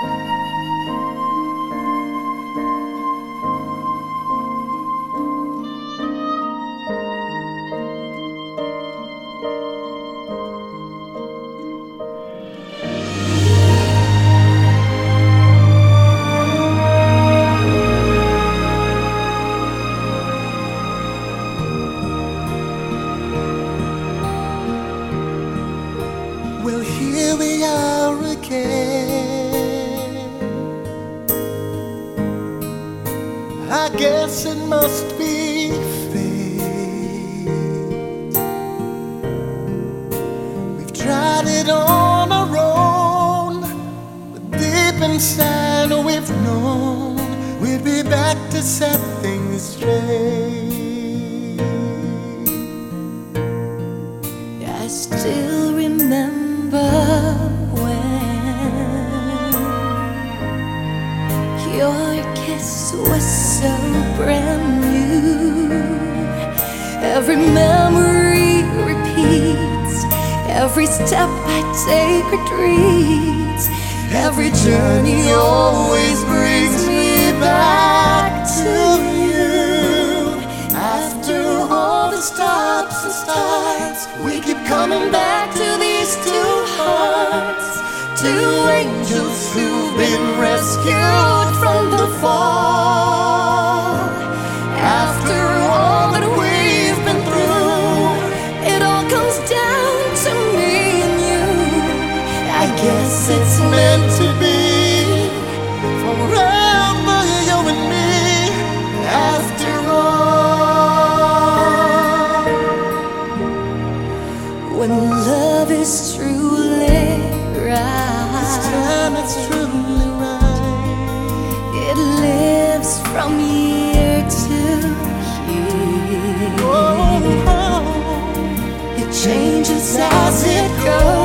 Well, I guess it must be fate. We've tried it on our own, but deep inside we've known we'd be back to set things straight. Your kiss was so brand new. Every memory repeats, every step I take retreats, every journey always brings me two angels who've been rescued from the fall. After all that we've been through, it all comes down to me and you. I guess it's meant to be. Changes as it goes,